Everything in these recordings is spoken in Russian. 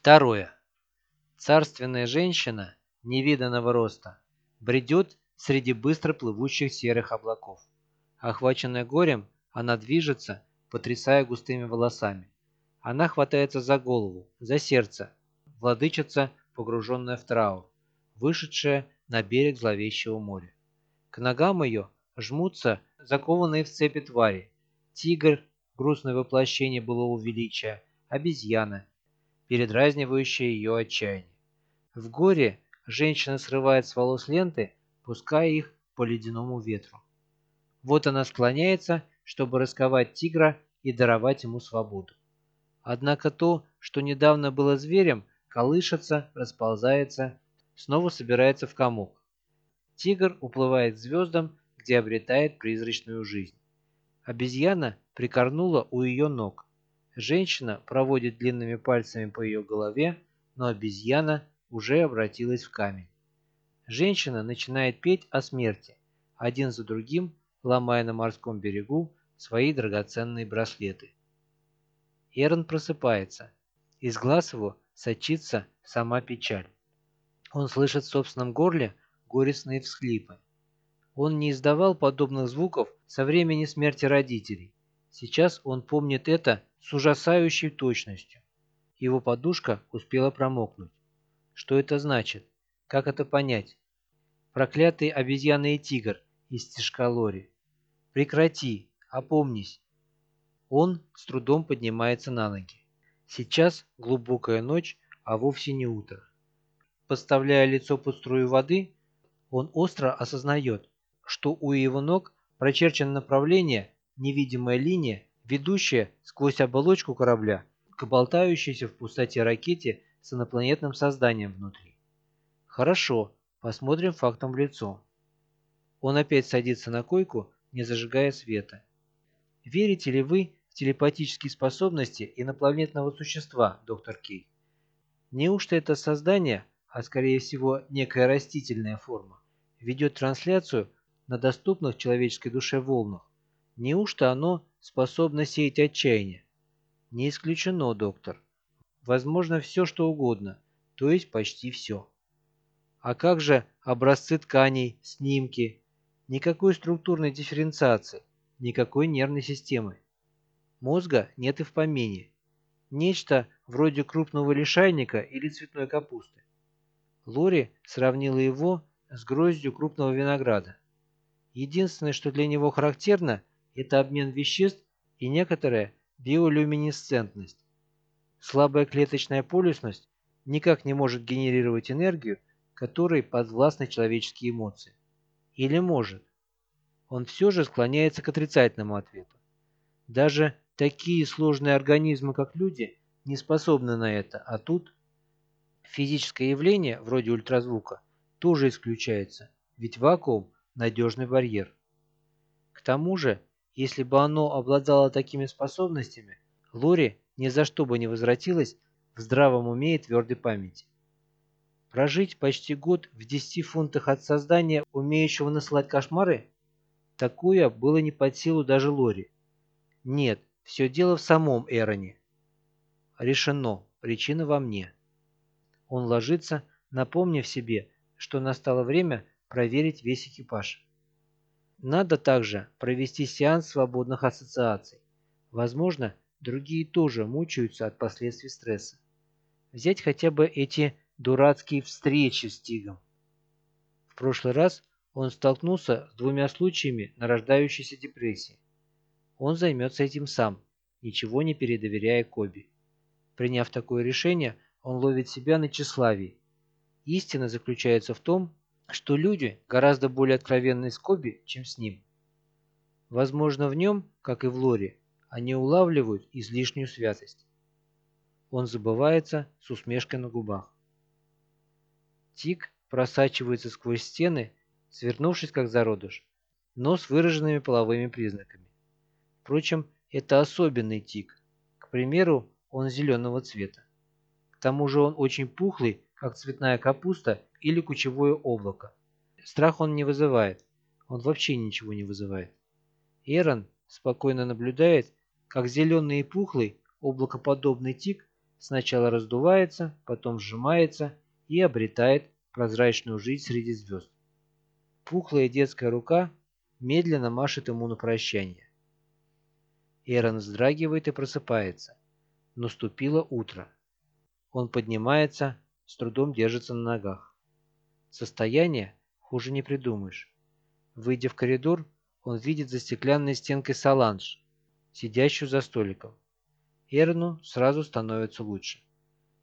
Второе. Царственная женщина невиданного роста бредет среди быстро плывущих серых облаков. Охваченная горем, она движется, потрясая густыми волосами. Она хватается за голову, за сердце, владычица, погруженная в траур, вышедшая на берег зловещего моря. К ногам ее жмутся закованные в цепи твари, тигр, грустное воплощение былого величия, обезьяна, передразнивающая ее отчаяние. В горе женщина срывает с волос ленты, пуская их по ледяному ветру. Вот она склоняется, чтобы расковать тигра и даровать ему свободу. Однако то, что недавно было зверем, колышется, расползается, снова собирается в комок. Тигр уплывает к звездам, где обретает призрачную жизнь. Обезьяна прикорнула у ее ног. Женщина проводит длинными пальцами по ее голове, но обезьяна уже обратилась в камень. Женщина начинает петь о смерти, один за другим ломая на морском берегу свои драгоценные браслеты. Эрон просыпается. Из глаз его сочится сама печаль. Он слышит в собственном горле горестные всхлипы. Он не издавал подобных звуков со времени смерти родителей. Сейчас он помнит это с ужасающей точностью. Его подушка успела промокнуть. Что это значит? Как это понять? Проклятый обезьяна и тигр из стишка Лори. Прекрати, опомнись. Он с трудом поднимается на ноги. Сейчас глубокая ночь, а вовсе не утро. Подставляя лицо под струю воды, он остро осознает, что у его ног прочерчено направление, невидимая линия, ведущая сквозь оболочку корабля к болтающейся в пустоте ракете с инопланетным созданием внутри. Хорошо, посмотрим фактом в лицо. Он опять садится на койку, не зажигая света. Верите ли вы в телепатические способности инопланетного существа, доктор Кей? Неужто это создание, а скорее всего некая растительная форма, ведет трансляцию на доступных человеческой душе волнах? Неужто оно способно сеять отчаяние? Не исключено, доктор. Возможно, все, что угодно, то есть почти все. А как же образцы тканей, снимки, Никакой структурной дифференциации, никакой нервной системы. Мозга нет и в помине. Нечто вроде крупного лишайника или цветной капусты. Лори сравнила его с гроздью крупного винограда. Единственное, что для него характерно, это обмен веществ и некоторая биолюминесцентность. Слабая клеточная полюсность никак не может генерировать энергию, которой подвластны человеческие эмоции. Или может? Он все же склоняется к отрицательному ответу. Даже такие сложные организмы, как люди, не способны на это, а тут физическое явление, вроде ультразвука, тоже исключается, ведь вакуум – надежный барьер. К тому же, если бы оно обладало такими способностями, Лори ни за что бы не возвратилась в здравом уме и твердой памяти. Прожить почти год в 10 фунтах от создания, умеющего насылать кошмары? Такое было не под силу даже Лори. Нет, все дело в самом Эроне. Решено, причина во мне. Он ложится, напомнив себе, что настало время проверить весь экипаж. Надо также провести сеанс свободных ассоциаций. Возможно, другие тоже мучаются от последствий стресса. Взять хотя бы эти дурацкие встречи с Тигом. В прошлый раз он столкнулся с двумя случаями нарождающейся депрессии. Он займется этим сам, ничего не передоверяя Коби. Приняв такое решение, он ловит себя на тщеславии. Истина заключается в том, что люди гораздо более откровенны с Коби, чем с ним. Возможно, в нем, как и в Лоре, они улавливают излишнюю святость. Он забывается с усмешкой на губах. Тик просачивается сквозь стены, свернувшись как зародыш, но с выраженными половыми признаками. Впрочем, это особенный тик. К примеру, он зеленого цвета. К тому же он очень пухлый, как цветная капуста или кучевое облако. Страх он не вызывает. Он вообще ничего не вызывает. Эрон спокойно наблюдает, как зеленый и пухлый, облакоподобный тик сначала раздувается, потом сжимается и обретает прозрачную жизнь среди звезд. Пухлая детская рука медленно машет ему на прощание. Эрон вздрагивает и просыпается. Наступило утро. Он поднимается, с трудом держится на ногах. Состояние хуже не придумаешь. Выйдя в коридор, он видит за стеклянной стенкой Саланж, сидящую за столиком. Эрону сразу становится лучше.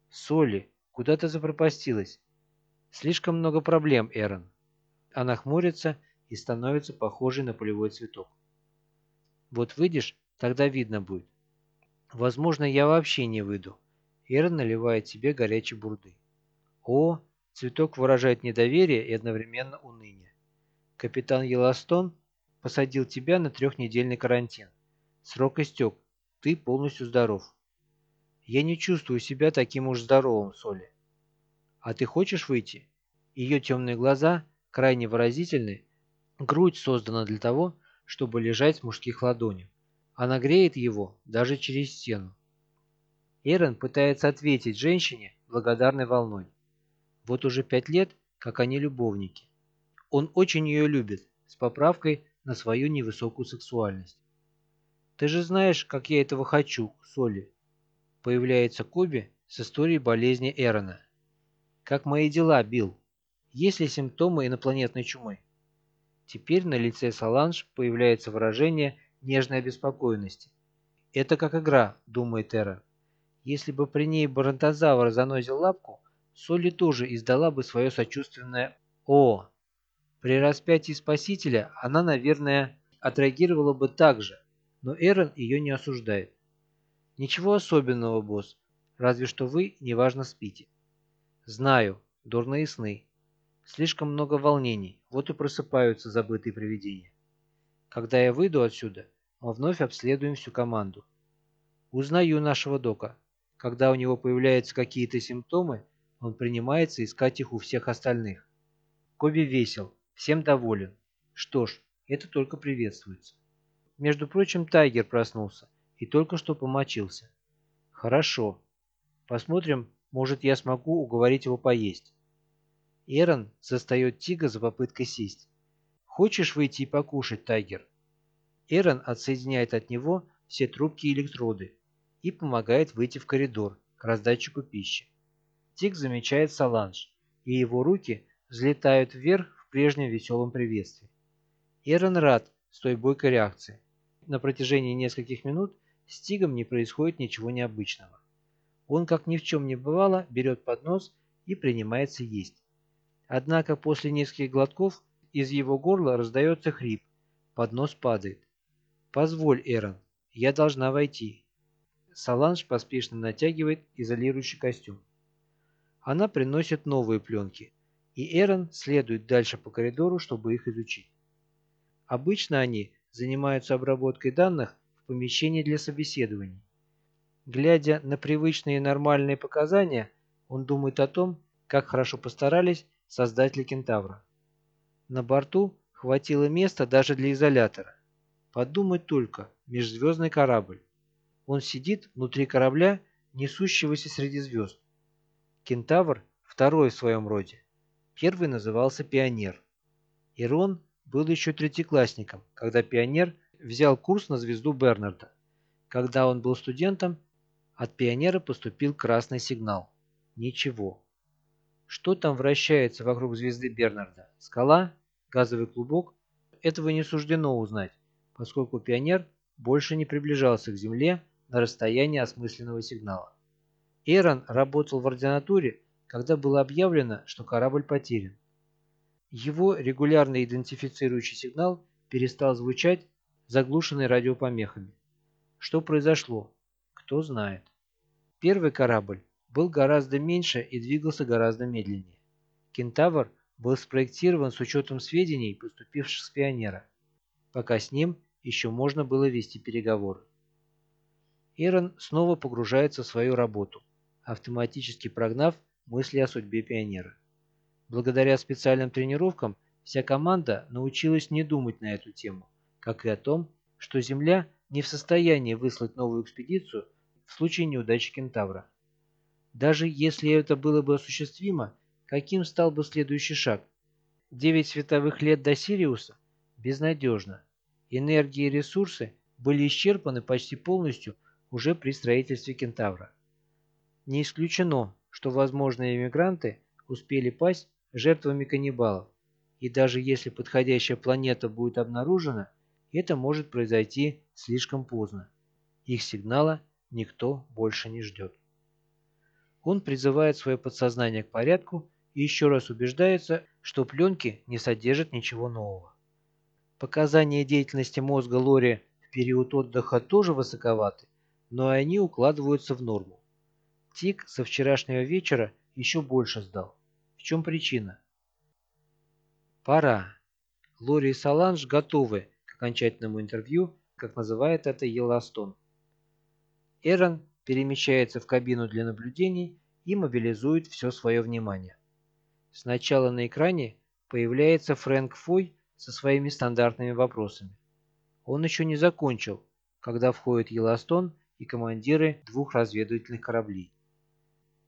«Соли, куда ты запропастилась?» «Слишком много проблем, Эрон». Она хмурится и становится похожей на полевой цветок. «Вот выйдешь, тогда видно будет. Возможно, я вообще не выйду». Эрон наливает себе горячей бурды. «О!» Цветок выражает недоверие и одновременно уныние. Капитан Еластон посадил тебя на трехнедельный карантин. Срок истек. Ты полностью здоров. Я не чувствую себя таким уж здоровым, Соли. А ты хочешь выйти? Ее темные глаза крайне выразительны. Грудь создана для того, чтобы лежать в мужских ладонях. Она греет его даже через стену. Эрен пытается ответить женщине благодарной волной. Вот уже пять лет, как они любовники. Он очень ее любит, с поправкой на свою невысокую сексуальность. «Ты же знаешь, как я этого хочу, Соли!» Появляется Коби с историей болезни Эрона. «Как мои дела, Билл? Есть ли симптомы инопланетной чумы?» Теперь на лице Саланж появляется выражение нежной обеспокоенности. «Это как игра», — думает Эра. «Если бы при ней барантозавр занозил лапку, Соли тоже издала бы свое сочувственное «О!». При распятии Спасителя она, наверное, отреагировала бы так же, но Эрон ее не осуждает. «Ничего особенного, босс, разве что вы неважно спите». «Знаю, дурные сны. Слишком много волнений, вот и просыпаются забытые привидения. Когда я выйду отсюда, мы вновь обследуем всю команду. Узнаю нашего дока. Когда у него появляются какие-то симптомы, он принимается искать их у всех остальных. Коби весел, Всем доволен. Что ж, это только приветствуется. Между прочим, Тайгер проснулся и только что помочился. Хорошо. Посмотрим, может я смогу уговорить его поесть. Эрон застает Тига за попыткой сесть. «Хочешь выйти и покушать, Тайгер?» Эрон отсоединяет от него все трубки и электроды и помогает выйти в коридор к раздатчику пищи. Тиг замечает Саланж, и его руки взлетают вверх в прежнем веселом приветствии. Эрон рад с той бойкой реакции. На протяжении нескольких минут с Тигом не происходит ничего необычного. Он, как ни в чем не бывало, берет поднос и принимается есть. Однако после нескольких глотков из его горла раздается хрип. Поднос падает. «Позволь, Эрон, я должна войти». Саланж поспешно натягивает изолирующий костюм. Она приносит новые пленки, и Эрон следует дальше по коридору, чтобы их изучить. Обычно они занимаются обработкой данных в помещении для собеседований. Глядя на привычные нормальные показания, он думает о том, как хорошо постарались создатели Кентавра. На борту хватило места даже для изолятора. Подумать только, межзвездный корабль. Он сидит внутри корабля, несущегося среди звезд. Кентавр второй в своем роде. Первый назывался «Пионер». Ирон был еще третьеклассником, когда «Пионер» взял курс на звезду Бернарда. Когда он был студентом, от «Пионера» поступил красный сигнал. Ничего. Что там вращается вокруг звезды Бернарда? Скала? Газовый клубок? Этого не суждено узнать, поскольку «Пионер» больше не приближался к Земле на расстояние осмысленного сигнала. Эрон работал в ординатуре когда было объявлено, что корабль потерян. Его регулярный идентифицирующий сигнал перестал звучать, заглушенный радиопомехами. Что произошло? Кто знает. Первый корабль был гораздо меньше и двигался гораздо медленнее. Кентавр был спроектирован с учетом сведений, поступивших с пионера, пока с ним еще можно было вести переговоры. Эрон снова погружается в свою работу, автоматически прогнав мысли о судьбе пионера. Благодаря специальным тренировкам вся команда научилась не думать на эту тему, как и о том, что Земля не в состоянии выслать новую экспедицию в случае неудачи Кентавра. Даже если это было бы осуществимо, каким стал бы следующий шаг? Девять световых лет до Сириуса? Безнадежно. Энергии и ресурсы были исчерпаны почти полностью уже при строительстве Кентавра. Не исключено, что возможные иммигранты успели пасть жертвами каннибалов, и даже если подходящая планета будет обнаружена, это может произойти слишком поздно. Их сигнала никто больше не ждет. Он призывает свое подсознание к порядку и еще раз убеждается, что пленки не содержат ничего нового. Показания деятельности мозга Лори в период отдыха тоже высоковаты, но они укладываются в норму. Тик со вчерашнего вечера еще больше сдал. В чем причина? Пора. Лори и Саланж готовы к окончательному интервью, как называет это Еластон. Эрон перемещается в кабину для наблюдений и мобилизует все свое внимание. Сначала на экране появляется Фрэнк Фой со своими стандартными вопросами. Он еще не закончил, когда входит Еластон и командиры двух разведывательных кораблей.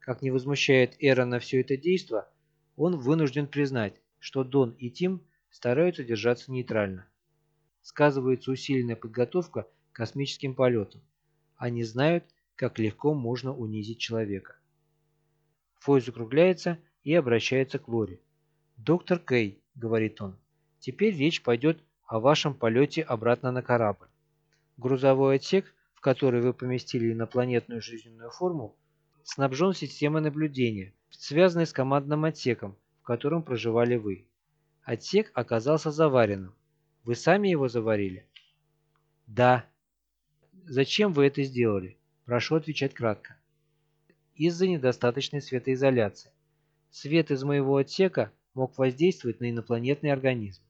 Как не возмущает Эрона все это действо, он вынужден признать, что Дон и Тим стараются держаться нейтрально. Сказывается усиленная подготовка к космическим полетам. Они знают, как легко можно унизить человека. Фой закругляется и обращается к Лори. «Доктор Кей», — говорит он, — «теперь речь пойдет о вашем полете обратно на корабль. Грузовой отсек, в который вы поместили инопланетную жизненную форму, снабжен системой наблюдения, связанной с командным отсеком, в котором проживали вы. Отсек оказался заваренным. Вы сами его заварили? Да. Зачем вы это сделали? Прошу отвечать кратко. Из-за недостаточной светоизоляции. Свет из моего отсека мог воздействовать на инопланетный организм.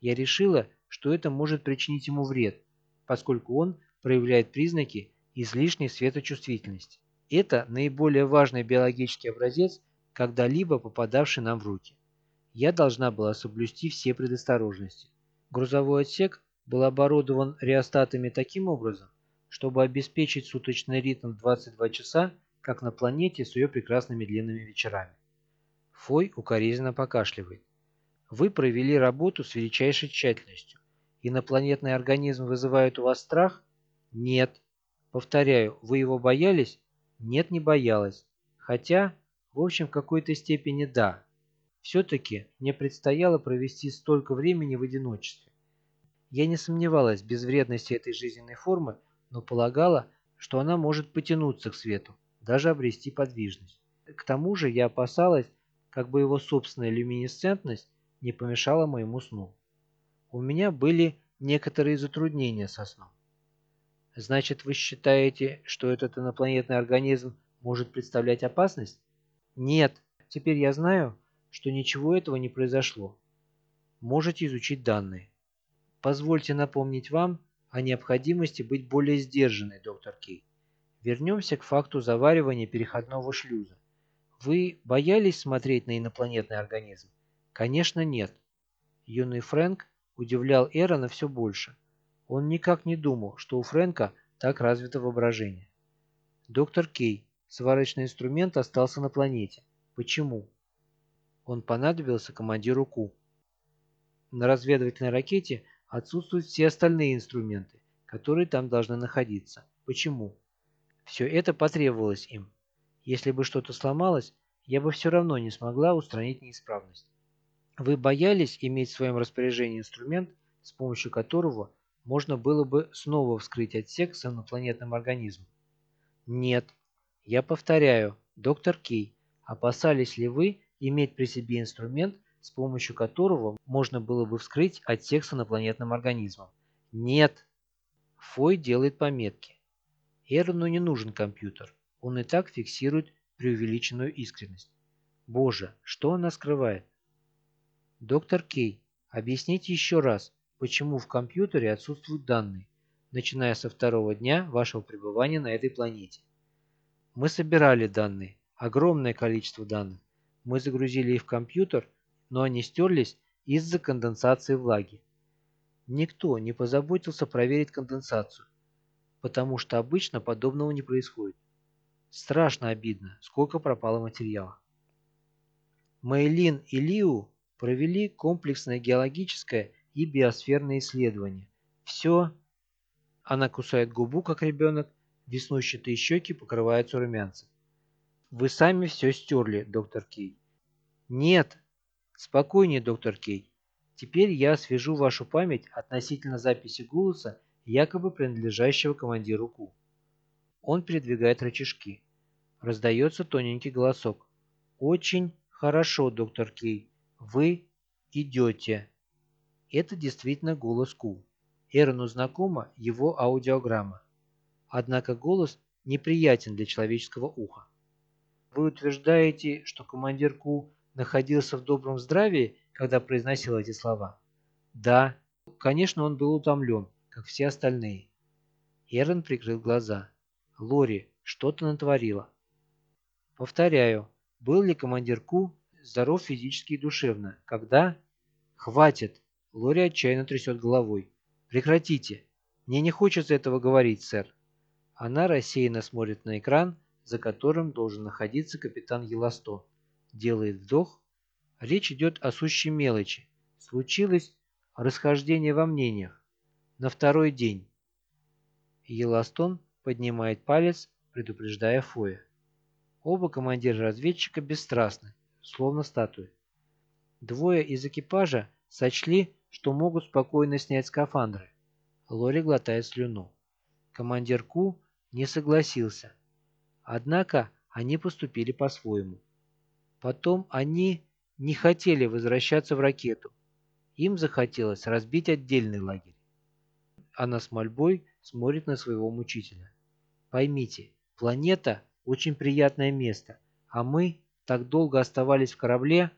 Я решила, что это может причинить ему вред, поскольку он проявляет признаки излишней светочувствительности. Это наиболее важный биологический образец, когда-либо попадавший нам в руки. Я должна была соблюсти все предосторожности. Грузовой отсек был оборудован реостатами таким образом, чтобы обеспечить суточный ритм в 22 часа, как на планете с ее прекрасными длинными вечерами. Фой укоризненно покашливает. Вы провели работу с величайшей тщательностью. Инопланетный организм вызывает у вас страх? Нет. Повторяю, вы его боялись? Нет, не боялась. Хотя, в общем, в какой-то степени да. Все-таки мне предстояло провести столько времени в одиночестве. Я не сомневалась в безвредности этой жизненной формы, но полагала, что она может потянуться к свету, даже обрести подвижность. К тому же я опасалась, как бы его собственная люминесцентность не помешала моему сну. У меня были некоторые затруднения со сном. Значит, вы считаете, что этот инопланетный организм может представлять опасность? Нет, теперь я знаю, что ничего этого не произошло. Можете изучить данные. Позвольте напомнить вам о необходимости быть более сдержанной, доктор Кей. Вернемся к факту заваривания переходного шлюза. Вы боялись смотреть на инопланетный организм? Конечно, нет. Юный Фрэнк удивлял Эрона все больше. Он никак не думал, что у Фрэнка так развито воображение. Доктор Кей, сварочный инструмент остался на планете. Почему? Он понадобился командиру Ку. На разведывательной ракете отсутствуют все остальные инструменты, которые там должны находиться. Почему? Все это потребовалось им. Если бы что-то сломалось, я бы все равно не смогла устранить неисправность. Вы боялись иметь в своем распоряжении инструмент, с помощью которого можно было бы снова вскрыть отсек с инопланетным организмом? Нет. Я повторяю, доктор Кей, опасались ли вы иметь при себе инструмент, с помощью которого можно было бы вскрыть отсек с инопланетным организмом? Нет. Фой делает пометки. Эрону не нужен компьютер. Он и так фиксирует преувеличенную искренность. Боже, что она скрывает? Доктор Кей, объясните еще раз, почему в компьютере отсутствуют данные, начиная со второго дня вашего пребывания на этой планете. Мы собирали данные, огромное количество данных. Мы загрузили их в компьютер, но они стерлись из-за конденсации влаги. Никто не позаботился проверить конденсацию, потому что обычно подобного не происходит. Страшно обидно, сколько пропало материала. Мэйлин и Лиу провели комплексное геологическое и биосферное исследование. Все... Она кусает губу, как ребенок, веснущатые щеки покрываются румянцем. Вы сами все стерли, доктор Кей. Нет. Спокойнее, доктор Кей. Теперь я освежу вашу память относительно записи голоса, якобы принадлежащего командиру Ку. Он передвигает рычажки. Раздается тоненький голосок. Очень хорошо, доктор Кей. Вы идете. Это действительно голос Ку. Эрону знакома его аудиограмма. Однако голос неприятен для человеческого уха. Вы утверждаете, что командир Ку находился в добром здравии, когда произносил эти слова? Да, конечно, он был утомлен, как все остальные. Эрон прикрыл глаза. Лори, что ты натворила? Повторяю, был ли командир Ку здоров физически и душевно, когда... Хватит! Лори отчаянно трясет головой. Прекратите! Мне не хочется этого говорить, сэр. Она рассеянно смотрит на экран, за которым должен находиться капитан Еласто. Делает вдох. Речь идет о сущей мелочи. Случилось расхождение во мнениях. На второй день. Еластон поднимает палец, предупреждая Фоя. Оба командира разведчика бесстрастны, словно статуи. Двое из экипажа сочли, что могут спокойно снять скафандры. Лори глотает слюну. Командир Ку не согласился. Однако они поступили по-своему. Потом они не хотели возвращаться в ракету. Им захотелось разбить отдельный лагерь. Она с мольбой смотрит на своего мучителя. Поймите, планета – очень приятное место, а мы так долго оставались в корабле.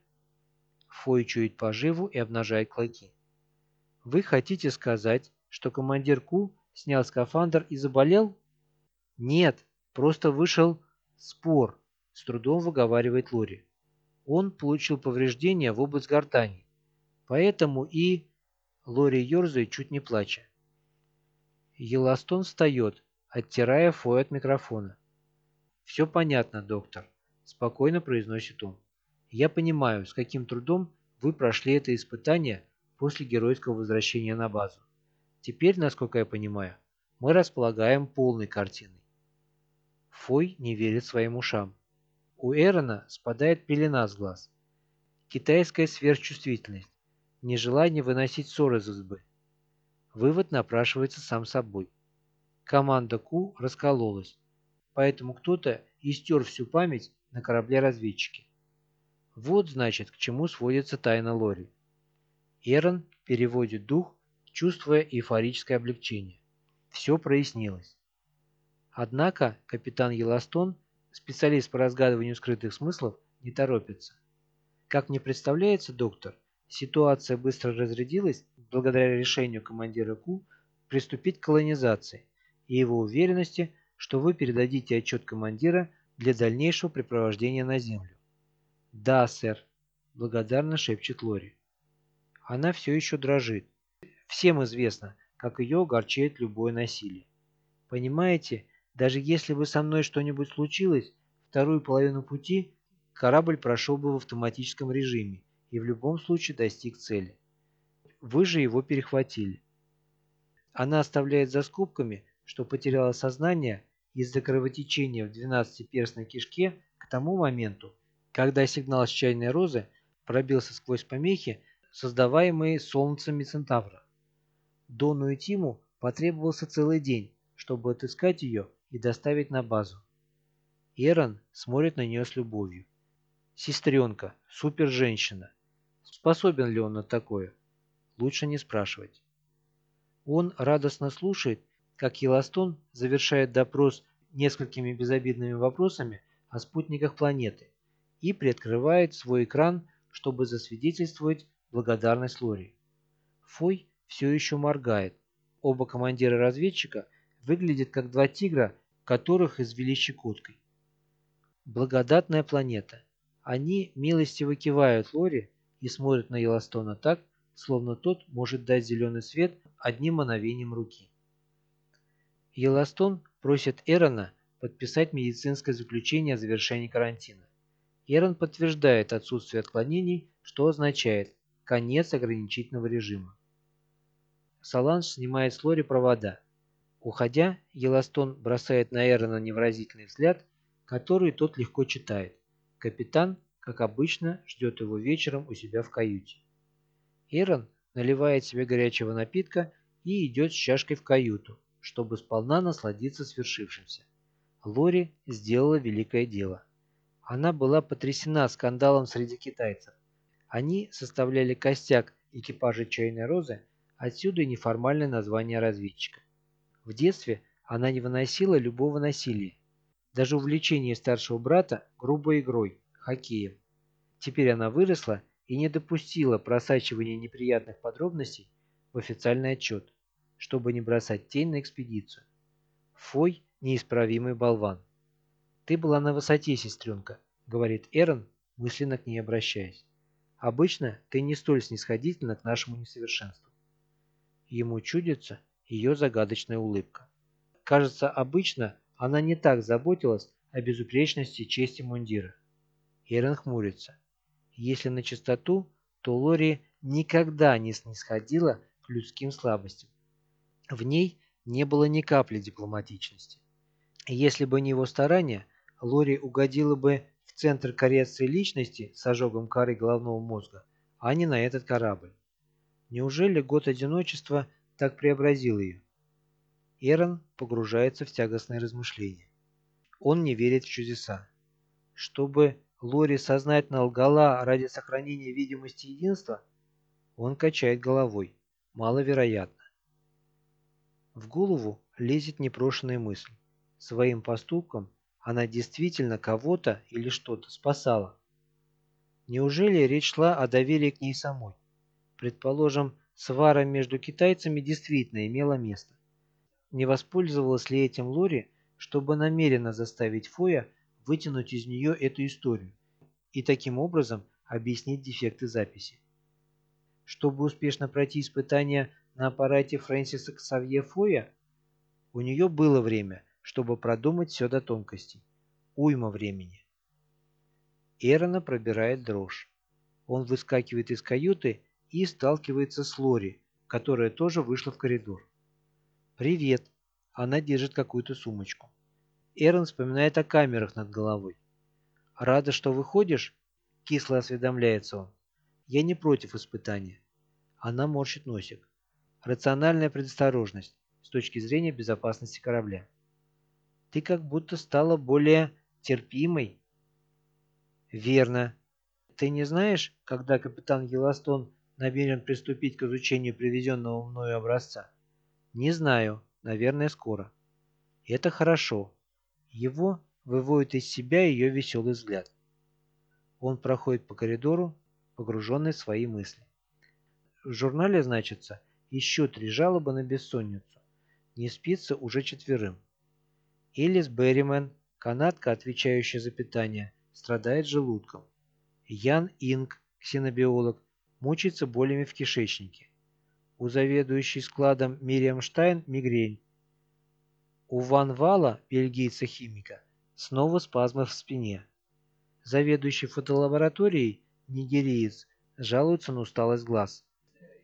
Фой чует поживу и обнажает клыки. Вы хотите сказать, что командир Ку снял скафандр и заболел? Нет, Просто вышел спор, с трудом выговаривает Лори. Он получил повреждения в область гортани. Поэтому и... Лори ерзает, чуть не плача. Еластон встает, оттирая фой от микрофона. «Все понятно, доктор», – спокойно произносит он. «Я понимаю, с каким трудом вы прошли это испытание после геройского возвращения на базу. Теперь, насколько я понимаю, мы располагаем полной картиной. Фой не верит своим ушам. У Эрона спадает пелена с глаз. Китайская сверхчувствительность. Нежелание выносить ссоры из избы. Вывод напрашивается сам собой. Команда Ку раскололась, поэтому кто-то истер всю память на корабле-разведчике. Вот, значит, к чему сводится тайна Лори. Эрон переводит дух, чувствуя эйфорическое облегчение. Все прояснилось. Однако капитан Еластон, специалист по разгадыванию скрытых смыслов, не торопится. Как мне представляется, доктор, ситуация быстро разрядилась благодаря решению командира Ку приступить к колонизации и его уверенности, что вы передадите отчет командира для дальнейшего препровождения на Землю. «Да, сэр», – благодарно шепчет Лори. Она все еще дрожит. Всем известно, как ее огорчает любое насилие. Понимаете, даже если бы со мной что-нибудь случилось, вторую половину пути корабль прошел бы в автоматическом режиме и в любом случае достиг цели. Вы же его перехватили. Она оставляет за скобками, что потеряла сознание из-за кровотечения в 12-перстной кишке к тому моменту, когда сигнал с чайной розы пробился сквозь помехи, создаваемые солнцами Центавра. Дону и Тиму потребовался целый день, чтобы отыскать ее и доставить на базу. Эрон смотрит на нее с любовью. Сестренка, супер-женщина. Способен ли он на такое? Лучше не спрашивать. Он радостно слушает, как Еластон завершает допрос несколькими безобидными вопросами о спутниках планеты и приоткрывает свой экран, чтобы засвидетельствовать благодарность Лори. Фой все еще моргает. Оба командира разведчика – выглядят как два тигра, которых извели щекоткой. Благодатная планета. Они милостиво кивают Лори и смотрят на Еластона так, словно тот может дать зеленый свет одним мановением руки. Еластон просит Эрона подписать медицинское заключение о завершении карантина. Эрон подтверждает отсутствие отклонений, что означает конец ограничительного режима. Саланж снимает с Лори провода. Уходя, Еластон бросает на Эрона невразительный взгляд, который тот легко читает. Капитан, как обычно, ждет его вечером у себя в каюте. Эрон наливает себе горячего напитка и идет с чашкой в каюту, чтобы сполна насладиться свершившимся. Лори сделала великое дело. Она была потрясена скандалом среди китайцев. Они составляли костяк экипажа «Чайной розы», отсюда и неформальное название разведчика. В детстве она не выносила любого насилия, даже увлечение старшего брата грубой игрой, хоккеем. Теперь она выросла и не допустила просачивания неприятных подробностей в официальный отчет, чтобы не бросать тень на экспедицию. Фой – неисправимый болван. «Ты была на высоте, сестренка», – говорит Эрон, мысленно к ней обращаясь. «Обычно ты не столь снисходительна к нашему несовершенству». Ему чудится ее загадочная улыбка. Кажется, обычно она не так заботилась о безупречности чести мундира. Эрон хмурится. Если на чистоту, то Лори никогда не снисходила к людским слабостям. В ней не было ни капли дипломатичности. Если бы не его старания, Лори угодила бы центр коррекции личности с ожогом коры головного мозга, а не на этот корабль. Неужели год одиночества так преобразил ее? Эрон погружается в тягостные размышления. Он не верит в чудеса. Чтобы Лори сознательно лгала ради сохранения видимости единства, он качает головой. Маловероятно. В голову лезет непрошенная мысль. Своим поступком она действительно кого-то или что-то спасала. Неужели речь шла о доверии к ней самой? Предположим, свара между китайцами действительно имела место. Не воспользовалась ли этим Лори, чтобы намеренно заставить Фоя вытянуть из нее эту историю и таким образом объяснить дефекты записи? Чтобы успешно пройти испытания на аппарате Фрэнсиса Ксавье Фоя, у нее было время, чтобы продумать все до тонкостей. Уйма времени. Эрона пробирает дрожь. Он выскакивает из каюты и сталкивается с Лори, которая тоже вышла в коридор. «Привет!» Она держит какую-то сумочку. Эрон вспоминает о камерах над головой. «Рада, что выходишь?» Кисло осведомляется он. «Я не против испытания». Она морщит носик. Рациональная предосторожность с точки зрения безопасности корабля ты как будто стала более терпимой. Верно. Ты не знаешь, когда капитан Еластон намерен приступить к изучению привезенного мною образца? Не знаю. Наверное, скоро. Это хорошо. Его выводит из себя ее веселый взгляд. Он проходит по коридору, погруженный в свои мысли. В журнале значится еще три жалобы на бессонницу. Не спится уже четверым. Элис Берримен, канадка, отвечающая за питание, страдает желудком. Ян Инг, ксенобиолог, мучается болями в кишечнике. У заведующей складом Мириам Штайн мигрень. У Ван Вала, бельгийца-химика, снова спазмы в спине. Заведующий фотолабораторией, нигериец, жалуется на усталость глаз.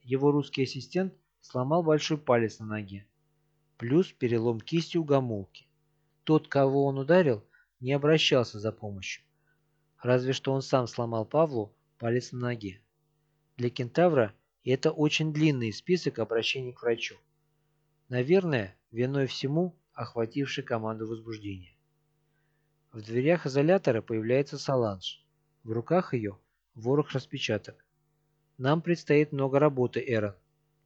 Его русский ассистент сломал большой палец на ноге. Плюс перелом кисти у гомолки. Тот, кого он ударил, не обращался за помощью. Разве что он сам сломал Павлу палец на ноге. Для кентавра это очень длинный список обращений к врачу. Наверное, виной всему охвативший команду возбуждения. В дверях изолятора появляется Саланж. В руках ее ворох распечаток. Нам предстоит много работы, Эрон.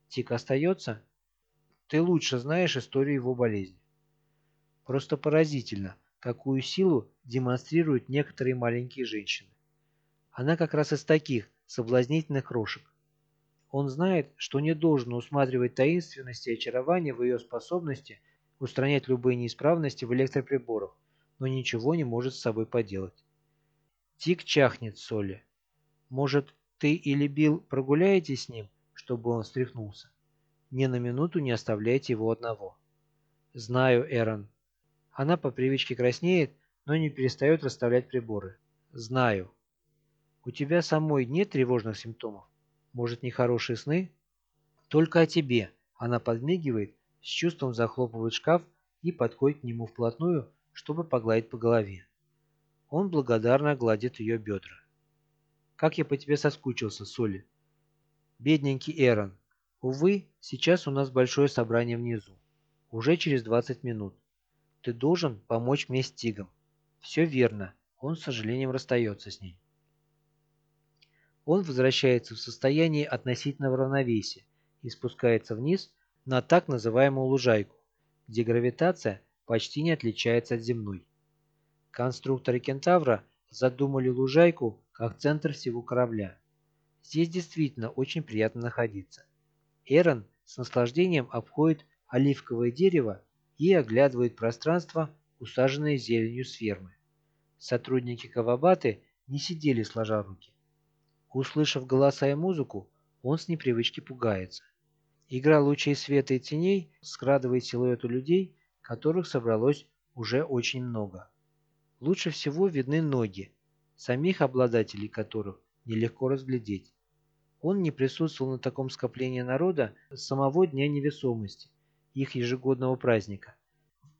Тик остается? Ты лучше знаешь историю его болезни. Просто поразительно, какую силу демонстрируют некоторые маленькие женщины. Она как раз из таких соблазнительных крошек. Он знает, что не должен усматривать таинственности и очарования в ее способности устранять любые неисправности в электроприборах, но ничего не может с собой поделать. Тик чахнет соли. Может, ты или Билл прогуляетесь с ним, чтобы он встряхнулся? Ни на минуту не оставляйте его одного. Знаю, Эрон, Она по привычке краснеет, но не перестает расставлять приборы. Знаю. У тебя самой нет тревожных симптомов? Может, нехорошие сны? Только о тебе. Она подмигивает, с чувством захлопывает шкаф и подходит к нему вплотную, чтобы погладить по голове. Он благодарно гладит ее бедра. «Как я по тебе соскучился, Соли!» «Бедненький Эрон. Увы, сейчас у нас большое собрание внизу. Уже через 20 минут. Ты должен помочь мне с Тигом. Все верно. Он с сожалением расстается с ней. Он возвращается в состояние относительного равновесия и спускается вниз на так называемую лужайку, где гравитация почти не отличается от земной. Конструкторы Кентавра задумали лужайку как центр всего корабля. Здесь действительно очень приятно находиться. Эрон с наслаждением обходит оливковое дерево и оглядывает пространство, усаженное зеленью с фермы. Сотрудники Кавабаты не сидели сложа руки. Услышав голоса и музыку, он с непривычки пугается. Игра лучей света и теней скрадывает силуэты людей, которых собралось уже очень много. Лучше всего видны ноги, самих обладателей которых нелегко разглядеть. Он не присутствовал на таком скоплении народа с самого Дня невесомости, их ежегодного праздника,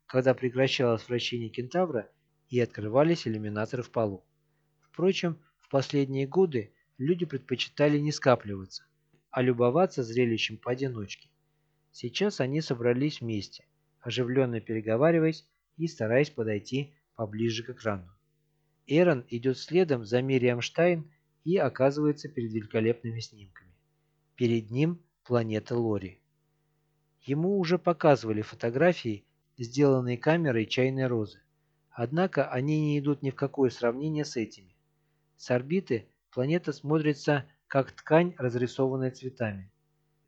когда прекращалось вращение кентавра и открывались иллюминаторы в полу. Впрочем, в последние годы люди предпочитали не скапливаться, а любоваться зрелищем поодиночке. Сейчас они собрались вместе, оживленно переговариваясь и стараясь подойти поближе к экрану. Эрон идет следом за Мириам Штайн и оказывается перед великолепными снимками. Перед ним планета Лори. Ему уже показывали фотографии, сделанные камерой чайной розы. Однако они не идут ни в какое сравнение с этими. С орбиты планета смотрится как ткань, разрисованная цветами.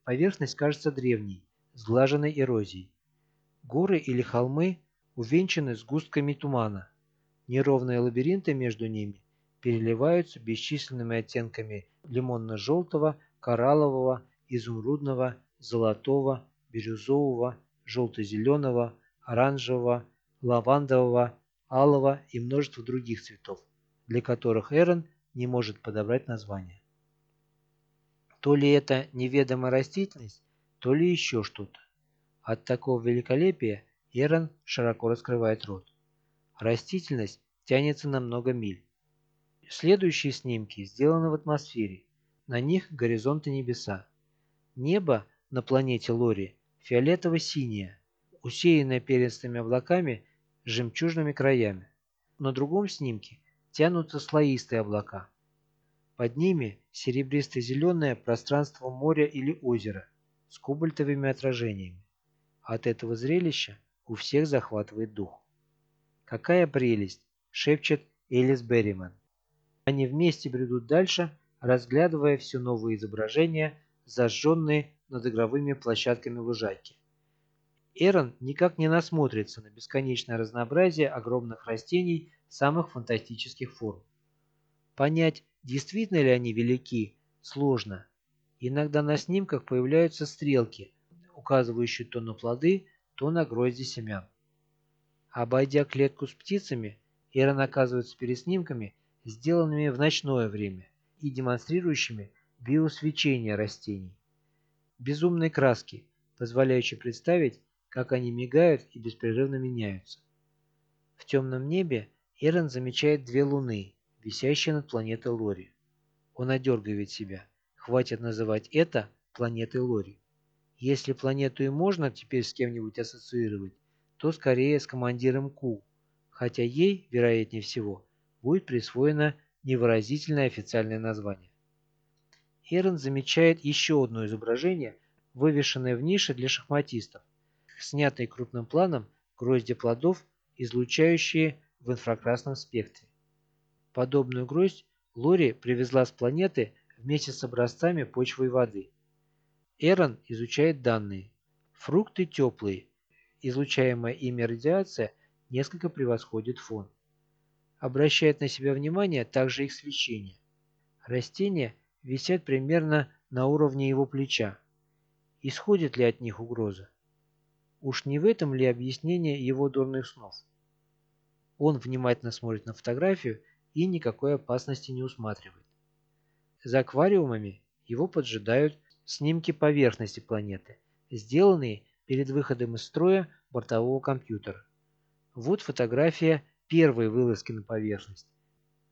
Поверхность кажется древней, сглаженной эрозией. Горы или холмы увенчаны сгустками тумана. Неровные лабиринты между ними переливаются бесчисленными оттенками лимонно-желтого, кораллового, изумрудного, золотого, бирюзового, желто-зеленого, оранжевого, лавандового, алого и множество других цветов, для которых Эрон не может подобрать название. То ли это неведомая растительность, то ли еще что-то. От такого великолепия Эрон широко раскрывает рот. Растительность тянется на много миль. Следующие снимки сделаны в атмосфере. На них горизонты небеса. Небо на планете Лори фиолетово-синее, усеянное перистыми облаками с жемчужными краями. На другом снимке тянутся слоистые облака. Под ними серебристо-зеленое пространство моря или озера с кобальтовыми отражениями. От этого зрелища у всех захватывает дух. «Какая прелесть!» – шепчет Элис Берриман. Они вместе бредут дальше, разглядывая все новые изображения, зажженные над игровыми площадками лужайки. Эрон никак не насмотрится на бесконечное разнообразие огромных растений самых фантастических форм. Понять, действительно ли они велики, сложно. Иногда на снимках появляются стрелки, указывающие то на плоды, то на грозди семян. Обойдя клетку с птицами, Эрон оказывается перед снимками, сделанными в ночное время и демонстрирующими биосвечение растений. Безумные краски, позволяющие представить, как они мигают и беспрерывно меняются. В темном небе Эрон замечает две луны, висящие над планетой Лори. Он одергивает себя. Хватит называть это планетой Лори. Если планету и можно теперь с кем-нибудь ассоциировать, то скорее с командиром Ку, хотя ей, вероятнее всего, будет присвоено невыразительное официальное название. Эрон замечает еще одно изображение, вывешенное в нише для шахматистов, снятое крупным планом грозди плодов, излучающие в инфракрасном спектре. Подобную гроздь Лори привезла с планеты вместе с образцами почвы и воды. Эрон изучает данные. Фрукты теплые. Излучаемая ими радиация несколько превосходит фон. Обращает на себя внимание также их свечение. Растения висят примерно на уровне его плеча. Исходит ли от них угроза? Уж не в этом ли объяснение его дурных снов? Он внимательно смотрит на фотографию и никакой опасности не усматривает. За аквариумами его поджидают снимки поверхности планеты, сделанные перед выходом из строя бортового компьютера. Вот фотография первой вылазки на поверхность,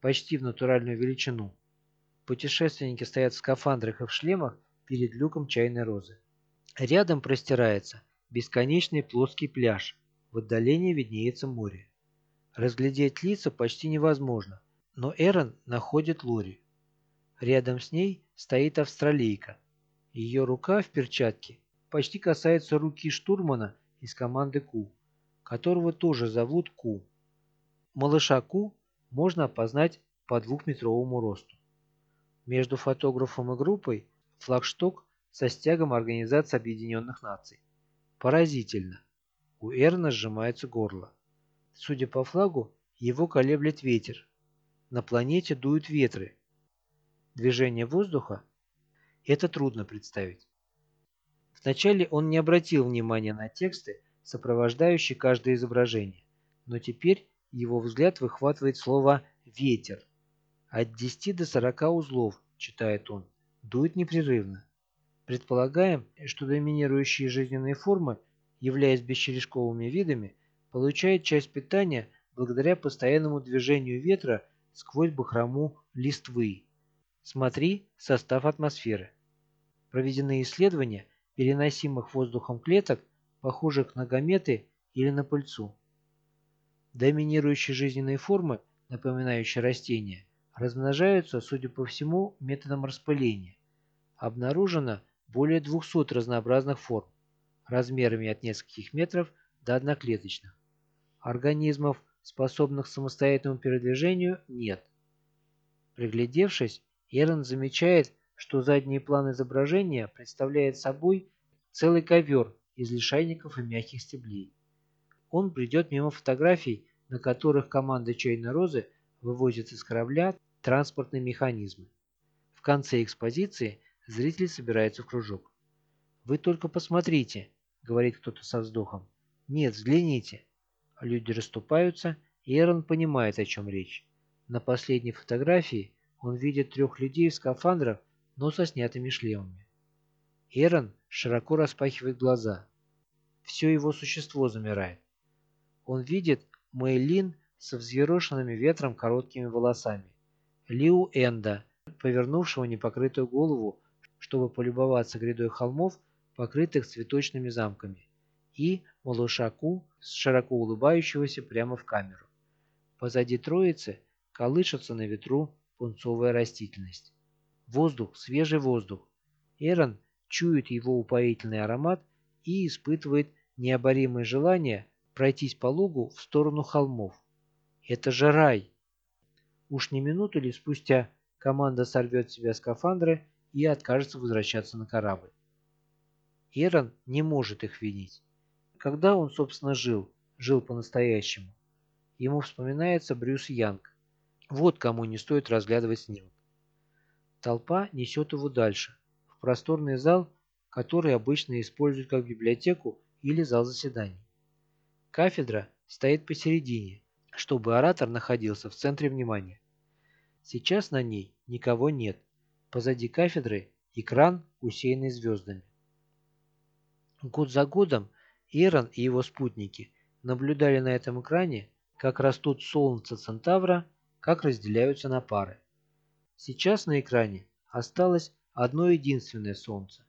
почти в натуральную величину. Путешественники стоят в скафандрах и в шлемах перед люком чайной розы. Рядом простирается бесконечный плоский пляж, в отдалении виднеется море. Разглядеть лица почти невозможно, но Эрон находит Лори. Рядом с ней стоит австралийка. Ее рука в перчатке почти касается руки штурмана из команды Ку, которого тоже зовут Ку. Малыша Ку можно опознать по двухметровому росту. Между фотографом и группой флагшток со стягом Организации Объединенных Наций. Поразительно. У Эрна сжимается горло. Судя по флагу, его колеблет ветер. На планете дуют ветры. Движение воздуха – это трудно представить. Вначале он не обратил внимания на тексты, сопровождающие каждое изображение, но теперь его взгляд выхватывает слово «ветер». От 10 до 40 узлов, читает он, дует непрерывно. Предполагаем, что доминирующие жизненные формы, являясь бесчерешковыми видами, получают часть питания благодаря постоянному движению ветра сквозь бахрому листвы. Смотри состав атмосферы. Проведены исследования переносимых воздухом клеток, похожих на гаметы или на пыльцу. Доминирующие жизненные формы, напоминающие растения, размножаются, судя по всему, методом распыления. Обнаружено более 200 разнообразных форм, размерами от нескольких метров до одноклеточных. Организмов, способных к самостоятельному передвижению, нет. Приглядевшись, Эрон замечает, что задний план изображения представляет собой целый ковер из лишайников и мягких стеблей он придет мимо фотографий, на которых команда «Чайной розы» вывозит из корабля транспортные механизмы. В конце экспозиции зрители собираются в кружок. «Вы только посмотрите», — говорит кто-то со вздохом. «Нет, взгляните». Люди расступаются, и Эрон понимает, о чем речь. На последней фотографии он видит трех людей в скафандрах, но со снятыми шлемами. Эрон широко распахивает глаза. Все его существо замирает. Он видит Мэйлин со взъерошенными ветром короткими волосами, Лиу Энда, повернувшего непокрытую голову, чтобы полюбоваться грядой холмов, покрытых цветочными замками, и малышаку, широко улыбающегося прямо в камеру. Позади троицы колышется на ветру пунцовая растительность. Воздух, свежий воздух. Эрон чует его упоительный аромат и испытывает необоримое желание пройтись по лугу в сторону холмов. Это же рай! Уж не минуту ли спустя команда сорвет себя скафандры и откажется возвращаться на корабль. Эрон не может их винить. Когда он, собственно, жил, жил по-настоящему, ему вспоминается Брюс Янг. Вот кому не стоит разглядывать снимок. Толпа несет его дальше, в просторный зал, который обычно используют как библиотеку или зал заседаний. Кафедра стоит посередине, чтобы оратор находился в центре внимания. Сейчас на ней никого нет. Позади кафедры экран, усеянный звездами. Год за годом Эрон и его спутники наблюдали на этом экране, как растут солнца Центавра, как разделяются на пары. Сейчас на экране осталось одно единственное солнце.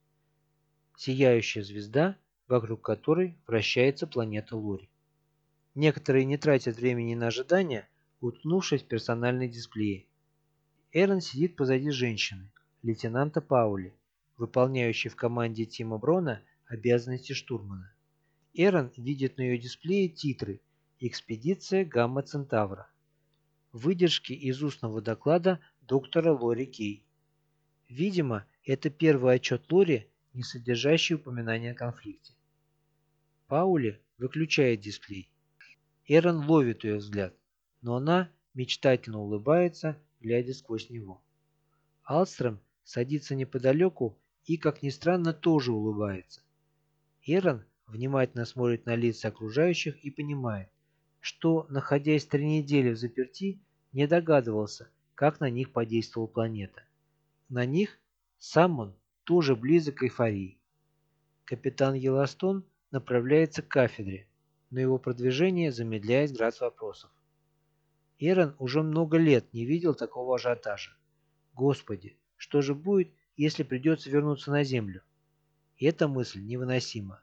Сияющая звезда – вокруг которой вращается планета Лори. Некоторые не тратят времени на ожидание, уткнувшись в персональный дисплей. Эрон сидит позади женщины, лейтенанта Паули, выполняющей в команде Тима Брона обязанности штурмана. Эрон видит на ее дисплее титры «Экспедиция Гамма Центавра». Выдержки из устного доклада доктора Лори Кей. Видимо, это первый отчет Лори, не содержащий упоминания о конфликте. Паули выключает дисплей. Эрон ловит ее взгляд, но она мечтательно улыбается, глядя сквозь него. Алстром садится неподалеку и, как ни странно, тоже улыбается. Эрон внимательно смотрит на лица окружающих и понимает, что, находясь три недели в заперти, не догадывался, как на них подействовала планета. На них сам он тоже близок к эйфории. Капитан Еластон направляется к кафедре, но его продвижение замедляет град вопросов. Эрон уже много лет не видел такого ажиотажа. Господи, что же будет, если придется вернуться на Землю? И эта мысль невыносима.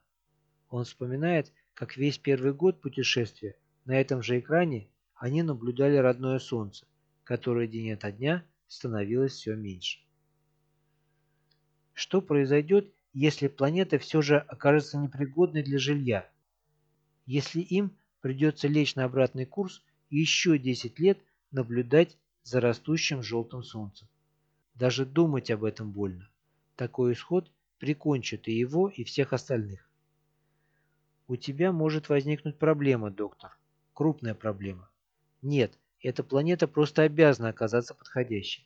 Он вспоминает, как весь первый год путешествия на этом же экране они наблюдали родное Солнце, которое день ото дня становилось все меньше. Что произойдет, если планета все же окажется непригодной для жилья? Если им придется лечь на обратный курс и еще 10 лет наблюдать за растущим желтым солнцем? Даже думать об этом больно. Такой исход прикончит и его, и всех остальных. У тебя может возникнуть проблема, доктор. Крупная проблема. Нет, эта планета просто обязана оказаться подходящей.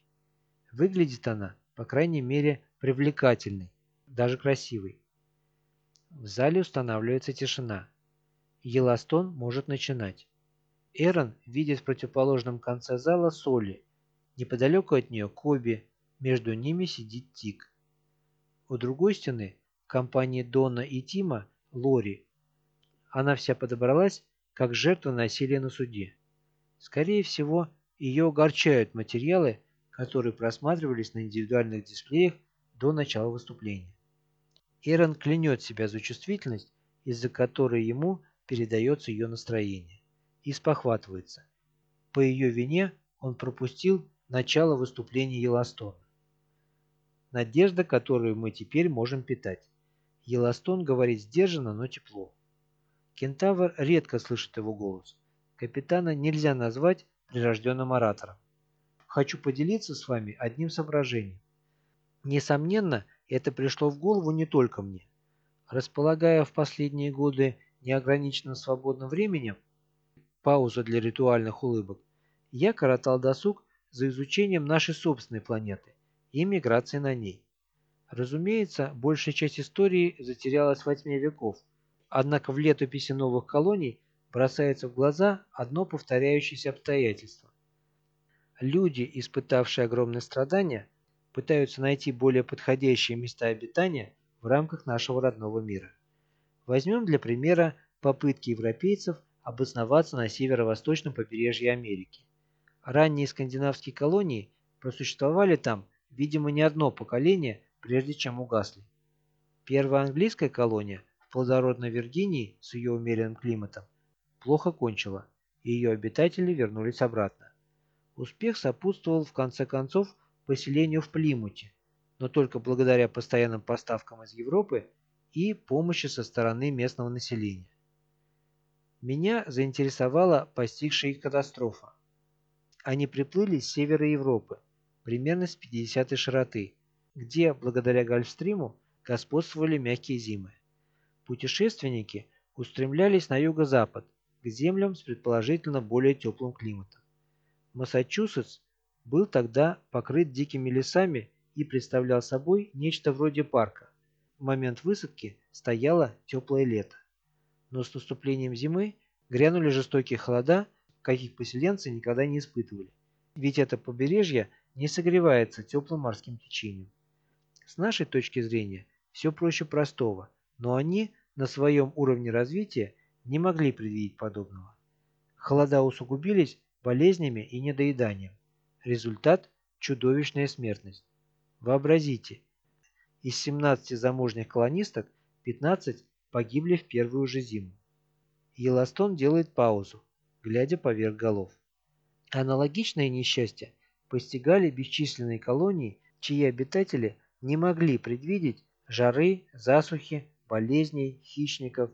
Выглядит она, по крайней мере, привлекательной, даже красивой. В зале устанавливается тишина. Еластон может начинать. Эрон видит в противоположном конце зала Соли. Неподалеку от нее Коби, между ними сидит Тик. У другой стены, в компании Дона и Тима, Лори. Она вся подобралась, как жертва насилия на суде. Скорее всего, ее огорчают материалы, которые просматривались на индивидуальных дисплеях до начала выступления. Эрон клянет себя за чувствительность, из-за которой ему передается ее настроение, и спохватывается. По ее вине он пропустил начало выступления Еластона. Надежда, которую мы теперь можем питать. Еластон говорит сдержанно, но тепло. Кентавр редко слышит его голос. Капитана нельзя назвать прирожденным оратором. Хочу поделиться с вами одним соображением. Несомненно, это пришло в голову не только мне. Располагая в последние годы неограниченным свободным временем, пауза для ритуальных улыбок, я коротал досуг за изучением нашей собственной планеты и миграции на ней. Разумеется, большая часть истории затерялась во тьме веков, однако в летописи новых колоний бросается в глаза одно повторяющееся обстоятельство. Люди, испытавшие огромные страдания, пытаются найти более подходящие места обитания в рамках нашего родного мира. Возьмем для примера попытки европейцев обосноваться на северо-восточном побережье Америки. Ранние скандинавские колонии просуществовали там, видимо, не одно поколение, прежде чем угасли. Первая английская колония в плодородной Виргинии с ее умеренным климатом плохо кончила, и ее обитатели вернулись обратно. Успех сопутствовал в конце концов поселению в Плимуте, но только благодаря постоянным поставкам из Европы и помощи со стороны местного населения. Меня заинтересовала постигшая их катастрофа. Они приплыли с севера Европы, примерно с 50 широты, где, благодаря Гольфстриму, господствовали мягкие зимы. Путешественники устремлялись на юго-запад, к землям с предположительно более теплым климатом. Массачусетс был тогда покрыт дикими лесами и представлял собой нечто вроде парка. Момент высадки стояло теплое лето. Но с наступлением зимы грянули жестокие холода, каких поселенцы никогда не испытывали. Ведь это побережье не согревается теплым морским течением. С нашей точки зрения все проще простого, но они на своем уровне развития не могли предвидеть подобного. Холода усугубились болезнями и недоеданием. Результат – чудовищная смертность. Вообразите, из 17 замужних колонисток 15 погибли в первую же зиму. Еластон делает паузу, глядя поверх голов. Аналогичное несчастье постигали бесчисленные колонии, чьи обитатели не могли предвидеть жары, засухи, болезней, хищников.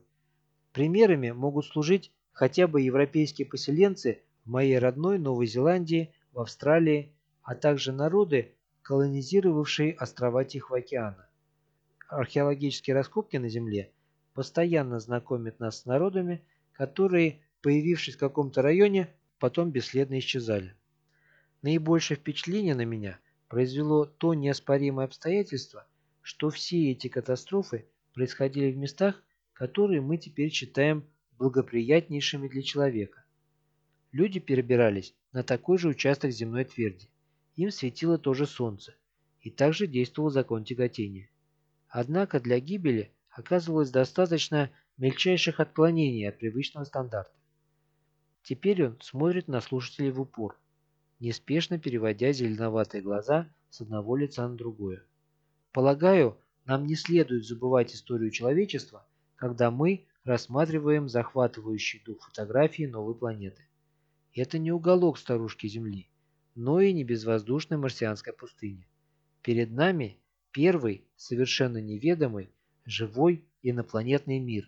Примерами могут служить хотя бы европейские поселенцы в моей родной Новой Зеландии, в Австралии, а также народы, колонизировавшие острова Тихого океана. Археологические раскопки на Земле постоянно знакомят нас с народами, которые, появившись в каком-то районе, потом бесследно исчезали. Наибольшее впечатление на меня произвело то неоспоримое обстоятельство, что все эти катастрофы происходили в местах, которые мы теперь считаем благоприятнейшими для человека. Люди перебирались на такой же участок земной тверди. Им светило то же солнце, и также действовал закон тяготения. Однако для гибели оказывалось достаточно мельчайших отклонений от привычного стандарта. Теперь он смотрит на слушателей в упор, неспешно переводя зеленоватые глаза с одного лица на другое. Полагаю, нам не следует забывать историю человечества, когда мы рассматриваем захватывающий дух фотографии новой планеты. Это не уголок старушки Земли, но и не безвоздушная марсианская пустыня. Перед нами первый, совершенно неведомый, живой инопланетный мир,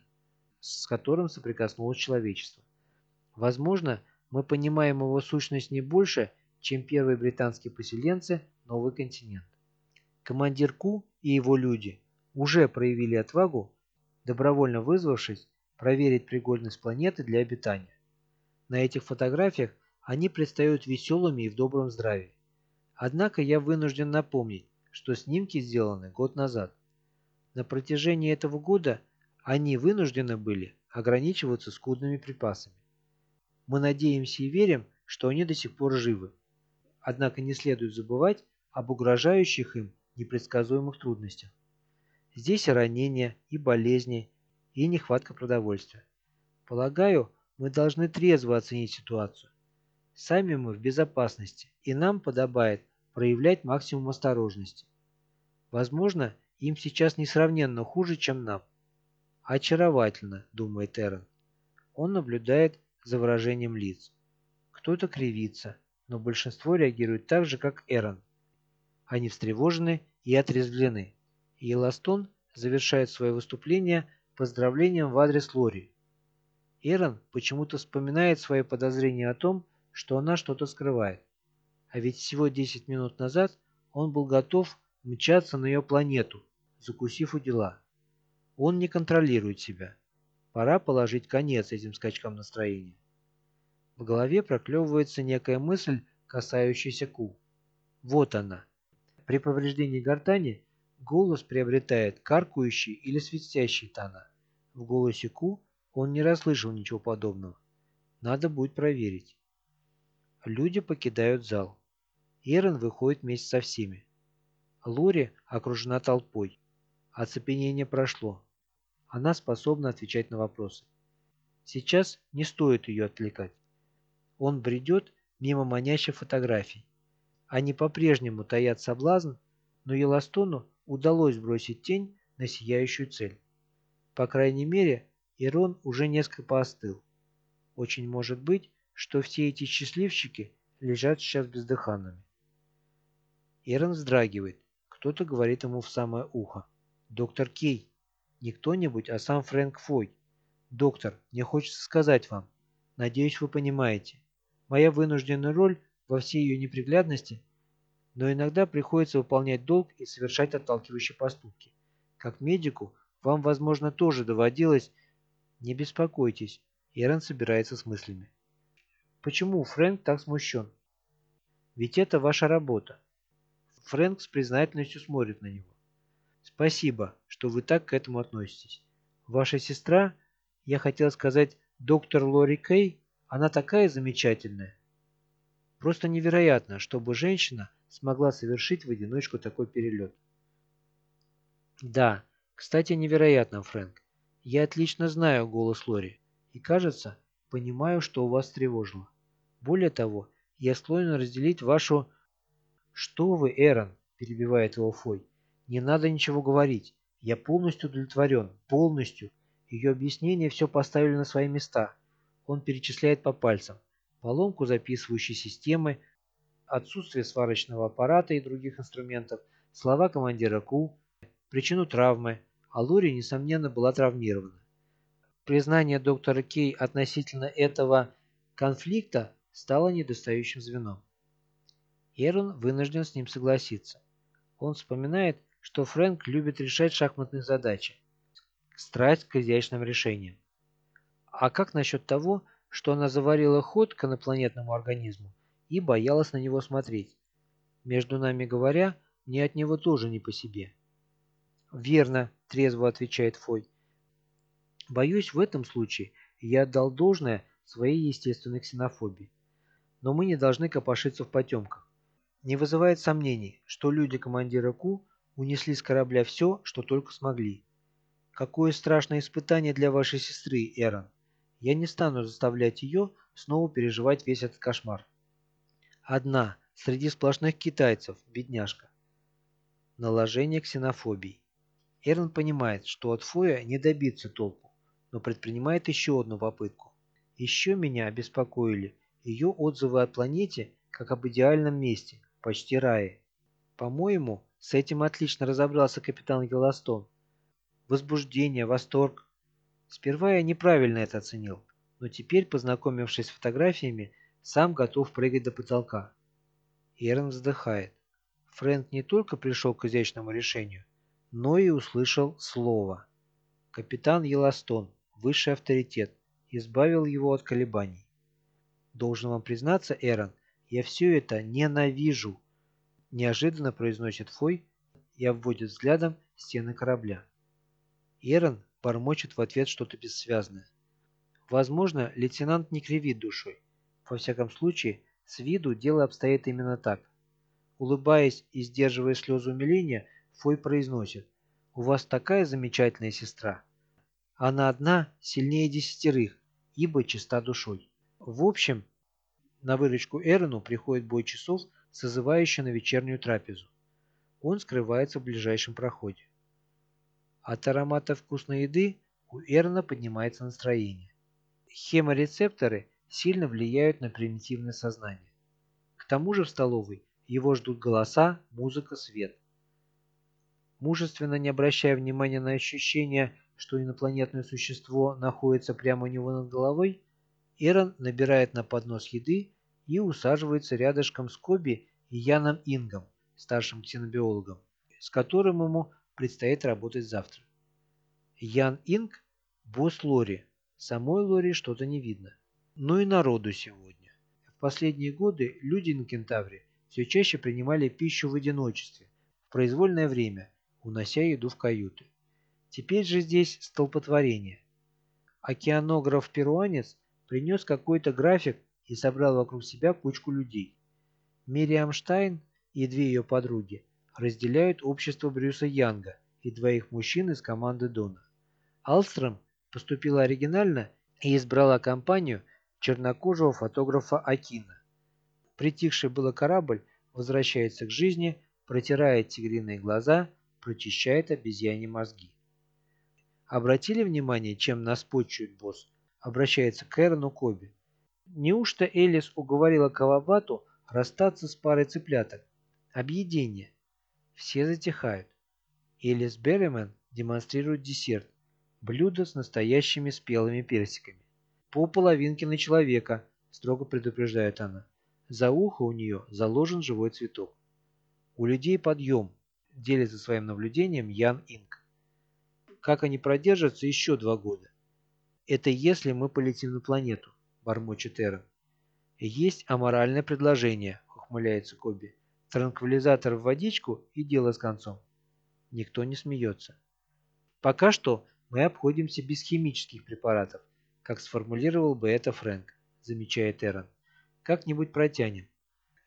с которым соприкоснулось человечество. Возможно, мы понимаем его сущность не больше, чем первые британские поселенцы новый континент. Командир Ку и его люди уже проявили отвагу, добровольно вызвавшись проверить пригодность планеты для обитания. На этих фотографиях они предстают веселыми и в добром здравии. Однако я вынужден напомнить, что снимки сделаны год назад. На протяжении этого года они вынуждены были ограничиваться скудными припасами. Мы надеемся и верим, что они до сих пор живы. Однако не следует забывать об угрожающих им непредсказуемых трудностях. Здесь и ранения, и болезни, и нехватка продовольствия. Полагаю, мы должны трезво оценить ситуацию. Сами мы в безопасности, и нам подобает проявлять максимум осторожности. Возможно, им сейчас несравненно хуже, чем нам. Очаровательно, думает Эрон. Он наблюдает за выражением лиц. Кто-то кривится, но большинство реагирует так же, как Эрон. Они встревожены и отрезвлены. И завершает свое выступление поздравлением в адрес Лори. Эрон почему-то вспоминает свои подозрения о том, что она что-то скрывает. А ведь всего 10 минут назад он был готов мчаться на ее планету, закусив у дела. Он не контролирует себя. Пора положить конец этим скачкам настроения. В голове проклевывается некая мысль, касающаяся Ку. Вот она. При повреждении гортани голос приобретает каркающие или свистящие тона. В голосе Ку он не расслышал ничего подобного. Надо будет проверить. Люди покидают зал. Эрен выходит вместе со всеми. Лори окружена толпой. Оцепенение прошло. Она способна отвечать на вопросы. Сейчас не стоит ее отвлекать. Он бредет мимо манящих фотографий. Они по-прежнему таят соблазн, но Еластону удалось бросить тень на сияющую цель. По крайней мере, Ирон уже несколько поостыл. Очень может быть, что все эти счастливчики лежат сейчас бездыханными. Ирон вздрагивает. Кто-то говорит ему в самое ухо. «Доктор Кей, не кто-нибудь, а сам Фрэнк Фойд. Доктор, мне хочется сказать вам. Надеюсь, вы понимаете. Моя вынужденная роль во всей ее неприглядности, но иногда приходится выполнять долг и совершать отталкивающие поступки. Как медику, вам, возможно, тоже доводилось... Не беспокойтесь, Эрен собирается с мыслями. Почему Фрэнк так смущен? Ведь это ваша работа. Фрэнк с признательностью смотрит на него. Спасибо, что вы так к этому относитесь. Ваша сестра, я хотел сказать, доктор Лори Кей, она такая замечательная. Просто невероятно, чтобы женщина смогла совершить в одиночку такой перелет. Да, кстати, невероятно, Фрэнк. Я отлично знаю голос Лори и, кажется, понимаю, что у вас тревожило. Более того, я склонен разделить вашу... Что вы, Эрон, перебивает его Фой. Не надо ничего говорить. Я полностью удовлетворен. Полностью. Ее объяснения все поставили на свои места. Он перечисляет по пальцам. Поломку записывающей системы, отсутствие сварочного аппарата и других инструментов, слова командира КУ, причину травмы, а Лори, несомненно, была травмирована. Признание доктора Кей относительно этого конфликта стало недостающим звеном. Эрон вынужден с ним согласиться. Он вспоминает, что Фрэнк любит решать шахматные задачи. Страсть к изящным решениям. А как насчет того, что она заварила ход к инопланетному организму и боялась на него смотреть? Между нами говоря, мне от него тоже не по себе. «Верно», – трезво отвечает Фой. «Боюсь, в этом случае я отдал должное своей естественной ксенофобии. но мы не должны копошиться в потемках. Не вызывает сомнений, что люди командира Ку унесли с корабля все, что только смогли. Какое страшное испытание для вашей сестры, Эрон. Я не стану заставлять ее снова переживать весь этот кошмар. Одна, среди сплошных китайцев, бедняжка. Наложение ксенофобии. Эрон понимает, что от Фоя не добиться толку, но предпринимает еще одну попытку. Еще меня обеспокоили ее отзывы о планете как об идеальном месте, почти рае. По-моему, с этим отлично разобрался капитан Гелостон. Возбуждение, восторг. Сперва я неправильно это оценил, но теперь, познакомившись с фотографиями, сам готов прыгать до потолка. Эрн вздыхает. Фрэнк не только пришел к изящному решению, но и услышал слово. Капитан Еластон, высший авторитет, избавил его от колебаний. Должен вам признаться, Эрон, я все это ненавижу. Неожиданно произносит Фой и обводит взглядом стены корабля. Эрон бормочет в ответ что-то бессвязное. Возможно, лейтенант не кривит душой. Во всяком случае, с виду дело обстоит именно так. Улыбаясь и сдерживая слезы умиления, Фой произносит. «У вас такая замечательная сестра. Она одна сильнее десятерых, ибо чиста душой». В общем, на выручку Эрону приходит бой часов, созывающий на вечернюю трапезу. Он скрывается в ближайшем проходе. От аромата вкусной еды у Эрона поднимается настроение. Хеморецепторы сильно влияют на примитивное сознание. К тому же в столовой его ждут голоса, музыка, свет. Мужественно не обращая внимания на ощущение, что инопланетное существо находится прямо у него над головой, Эрон набирает на поднос еды и усаживается рядышком с Коби и Яном Ингом, старшим ксенобиологом, с которым ему предстоит работать завтра. Ян Инг – босс Лори, самой Лори что-то не видно. Ну и народу сегодня. В последние годы люди на Кентавре все чаще принимали пищу в одиночестве, в произвольное время, унося еду в каюты. Теперь же здесь столпотворение. Океанограф-перуанец принес какой-то график и собрал вокруг себя кучку людей. Мириам Штайн и две ее подруги разделяют общество Брюса Янга и двоих мужчин из команды Дона. Алстром поступила оригинально и избрала компанию чернокожего фотографа Акина. Притихший было корабль возвращается к жизни, протирает тигриные глаза, прочищает обезьяне мозги. Обратили внимание, чем нас почует босс? Обращается к Эрону Коби. Неужто Элис уговорила Кавабату расстаться с парой цыпляток? Объедение. Все затихают. Элис Берримен демонстрирует десерт. Блюдо с настоящими спелыми персиками. По половинке на человека, строго предупреждает она. За ухо у нее заложен живой цветок. У людей подъем, делится своим наблюдением Ян Инк. Как они продержатся еще два года? Это если мы полетим на планету, бормочет Эрон. Есть аморальное предложение, ухмыляется Коби. Транквилизатор в водичку и дело с концом. Никто не смеется. Пока что мы обходимся без химических препаратов, как сформулировал бы это Фрэнк, замечает Эрон. Как-нибудь протянем.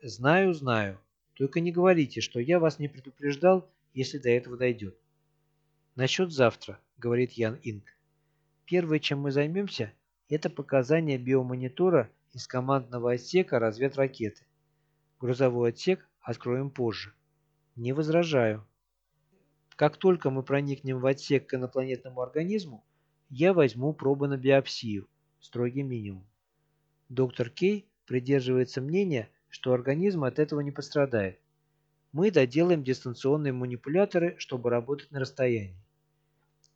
Знаю, знаю. Только не говорите, что я вас не предупреждал, если до этого дойдет. Насчет завтра, говорит Ян Инг. Первое, чем мы займемся, это показания биомонитора из командного отсека разведракеты. Грузовой отсек откроем позже. Не возражаю. Как только мы проникнем в отсек к инопланетному организму, я возьму пробы на биопсию, строгий минимум. Доктор Кей придерживается мнения, что организм от этого не пострадает. Мы доделаем дистанционные манипуляторы, чтобы работать на расстоянии.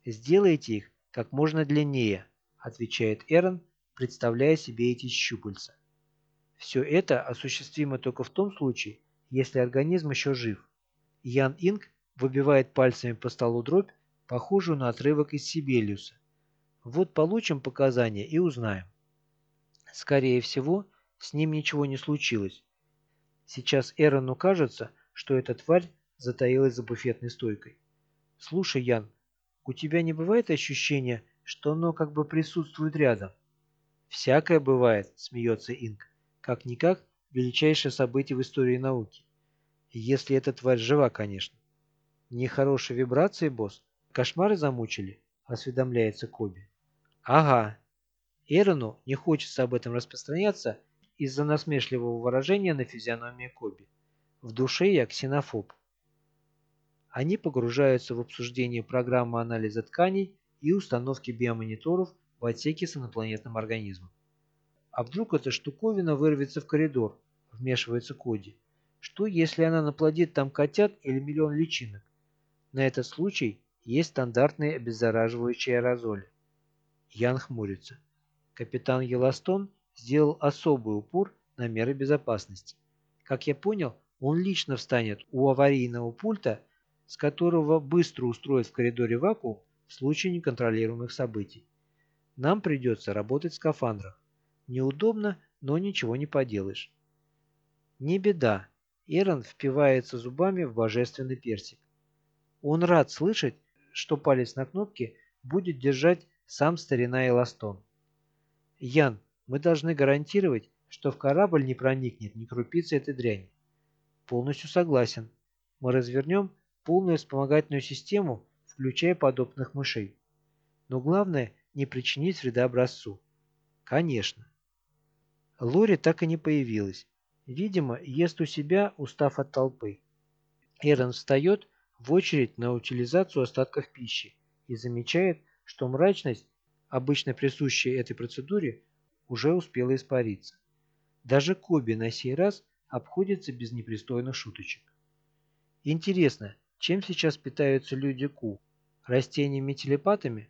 Сделайте их как можно длиннее, отвечает Эрон, представляя себе эти щупальца. Все это осуществимо только в том случае, если организм еще жив. Ян Инг выбивает пальцами по столу дробь, похожую на отрывок из Сибелиуса. Вот получим показания и узнаем. Скорее всего, с ним ничего не случилось. Сейчас Эрону кажется, что эта тварь затаилась за буфетной стойкой. «Слушай, Ян, у тебя не бывает ощущения, что оно как бы присутствует рядом?» «Всякое бывает», — смеется Инг. «Как-никак, величайшее событие в истории науки. Если эта тварь жива, конечно. Нехорошие вибрации, босс? Кошмары замучили? Осведомляется Коби. Ага. Эрону не хочется об этом распространяться из-за насмешливого выражения на физиономии Коби. В душе я ксенофоб. Они погружаются в обсуждение программы анализа тканей и установки биомониторов в отсеке с инопланетным организмом. А вдруг эта штуковина вырвется в коридор, вмешивается Коди. Что, если она наплодит там котят или миллион личинок? На этот случай есть стандартные обеззараживающие аэрозоли. Ян хмурится. Капитан Еластон сделал особый упор на меры безопасности. Как я понял, он лично встанет у аварийного пульта, с которого быстро устроит в коридоре вакуум в случае неконтролируемых событий. Нам придется работать в скафандрах. Неудобно, но ничего не поделаешь. Не беда. Эрон впивается зубами в божественный персик. Он рад слышать, что палец на кнопке будет держать сам старина Эластон. Ян, мы должны гарантировать, что в корабль не проникнет ни крупицы этой дряни. Полностью согласен. Мы развернем полную вспомогательную систему, включая подобных мышей. Но главное не причинить вреда образцу. Конечно. Лори так и не появилась. Видимо, ест у себя, устав от толпы. Эрон встает в очередь на утилизацию остатков пищи и замечает, что мрачность, обычно присущая этой процедуре, уже успела испариться. Даже Коби на сей раз обходится без непристойных шуточек. Интересно, чем сейчас питаются люди Ку? Растениями-телепатами?